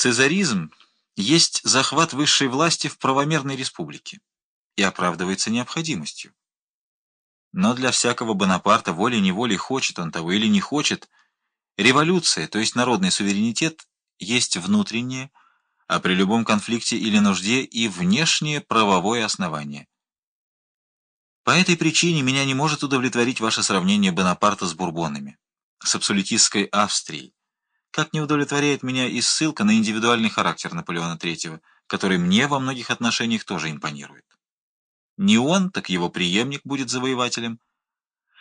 Цезаризм есть захват высшей власти в правомерной республике и оправдывается необходимостью. Но для всякого Бонапарта волей-неволей хочет он того или не хочет, революция, то есть народный суверенитет, есть внутреннее, а при любом конфликте или нужде и внешнее правовое основание. По этой причине меня не может удовлетворить ваше сравнение Бонапарта с Бурбонами, с абсолютистской Австрией, как не удовлетворяет меня и ссылка на индивидуальный характер Наполеона III, который мне во многих отношениях тоже импонирует. Не он, так его преемник будет завоевателем.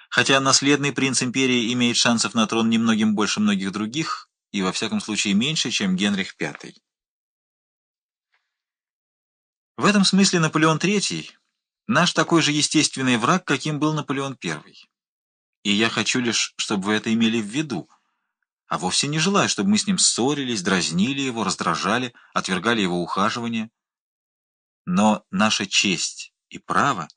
Хотя наследный принц империи имеет шансов на трон немногим больше многих других, и во всяком случае меньше, чем Генрих V. В этом смысле Наполеон III – наш такой же естественный враг, каким был Наполеон I. И я хочу лишь, чтобы вы это имели в виду – а вовсе не желаю, чтобы мы с ним ссорились, дразнили его, раздражали, отвергали его ухаживание. Но наша честь и право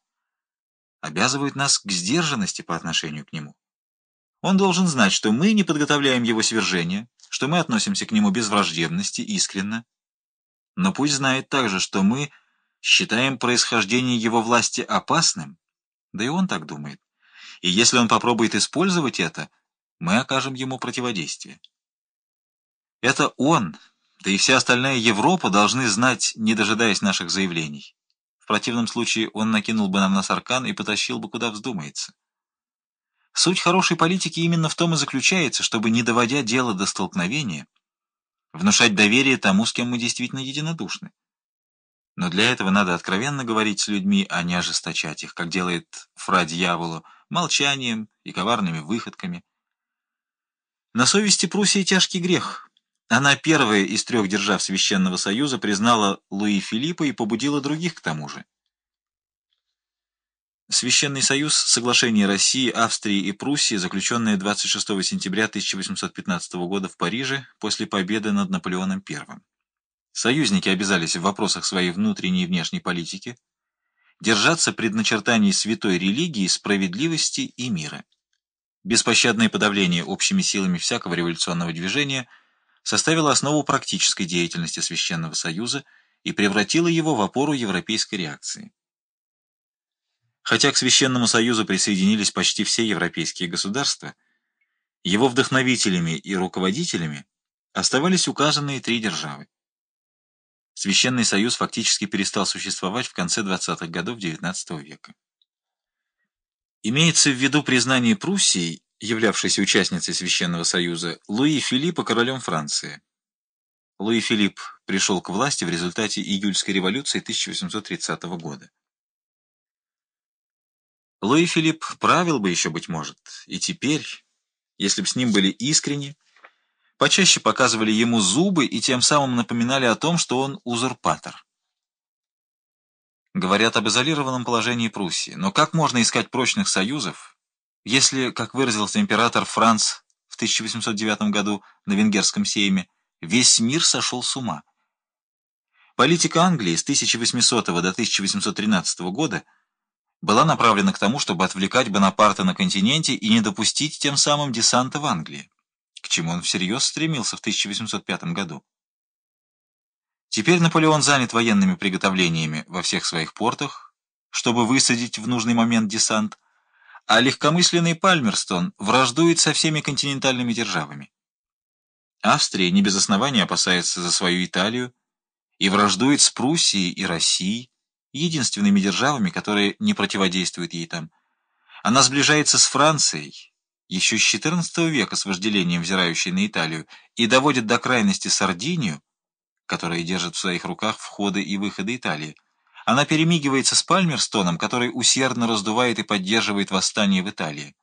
обязывают нас к сдержанности по отношению к нему. Он должен знать, что мы не подготовляем его свержение, что мы относимся к нему без враждебности, искренно. Но пусть знает также, что мы считаем происхождение его власти опасным, да и он так думает. И если он попробует использовать это – мы окажем ему противодействие. Это он, да и вся остальная Европа должны знать, не дожидаясь наших заявлений. В противном случае он накинул бы нам на саркан и потащил бы, куда вздумается. Суть хорошей политики именно в том и заключается, чтобы, не доводя дело до столкновения, внушать доверие тому, с кем мы действительно единодушны. Но для этого надо откровенно говорить с людьми, а не ожесточать их, как делает фра дьяволу, молчанием и коварными выходками. На совести Пруссии тяжкий грех. Она первая из трех держав Священного Союза признала Луи Филиппа и побудила других к тому же. Священный Союз – соглашение России, Австрии и Пруссии, заключенное 26 сентября 1815 года в Париже после победы над Наполеоном I. Союзники обязались в вопросах своей внутренней и внешней политики держаться предначертаний святой религии, справедливости и мира. Беспощадное подавление общими силами всякого революционного движения составило основу практической деятельности Священного Союза и превратило его в опору европейской реакции. Хотя к Священному Союзу присоединились почти все европейские государства, его вдохновителями и руководителями оставались указанные три державы. Священный Союз фактически перестал существовать в конце 20-х годов XIX века. Имеется в виду признание Пруссии, являвшейся участницей Священного Союза, Луи Филиппа королем Франции. Луи Филипп пришел к власти в результате июльской революции 1830 года. Луи Филипп правил бы еще, быть может, и теперь, если бы с ним были искренни, почаще показывали ему зубы и тем самым напоминали о том, что он узурпатор. Говорят об изолированном положении Пруссии. Но как можно искать прочных союзов, если, как выразился император Франц в 1809 году на венгерском сейме, весь мир сошел с ума? Политика Англии с 1800 до 1813 года была направлена к тому, чтобы отвлекать Бонапарта на континенте и не допустить тем самым десанта в Англии, к чему он всерьез стремился в 1805 году. Теперь Наполеон занят военными приготовлениями во всех своих портах, чтобы высадить в нужный момент десант, а легкомысленный Пальмерстон враждует со всеми континентальными державами. Австрия не без основания опасается за свою Италию и враждует с Пруссией и Россией, единственными державами, которые не противодействуют ей там. Она сближается с Францией, еще с XIV века с вожделением взирающей на Италию, и доводит до крайности Сардинию, которая держит в своих руках входы и выходы Италии. Она перемигивается с Пальмерстоном, который усердно раздувает и поддерживает восстание в Италии.